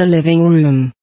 the living room.